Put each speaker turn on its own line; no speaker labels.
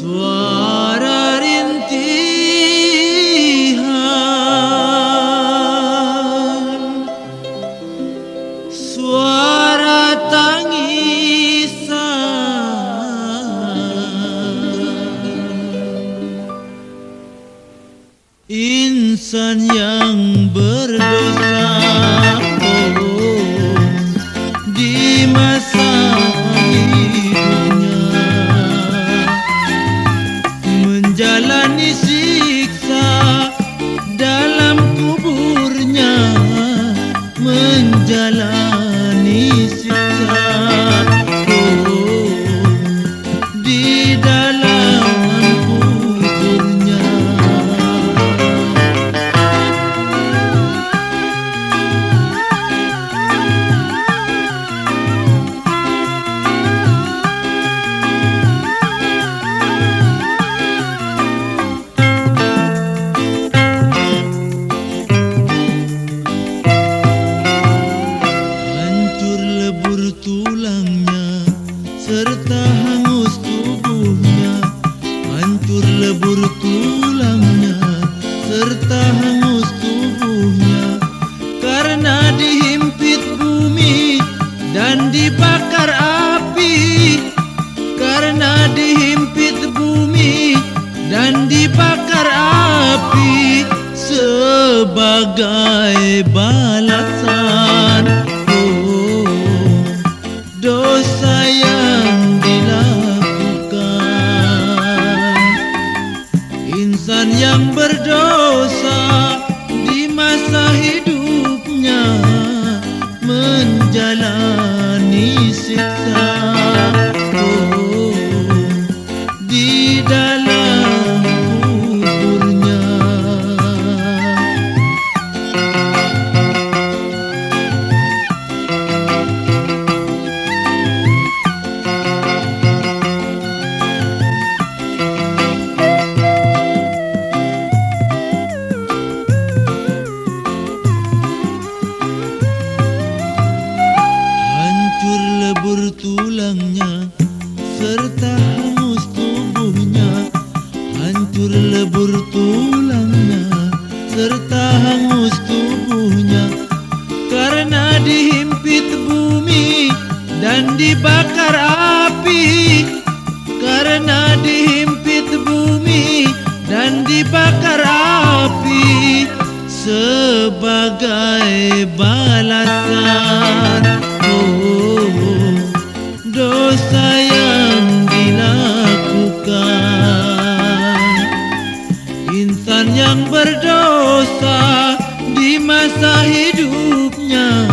suara rintihan. Suara tangisan. Insan yang ber Sebagai balasan. Oh, dosa yang dilakukan. Insan yang berdosa serta hangus tubuhnya Hancur lebur tulangnya serta hangus tubuhnya. Karena dihimpit bumi dan dibakar api Karena dihimpit bumi dan dibakar api Sebagai balasan yang berdosa di masa hidupnya.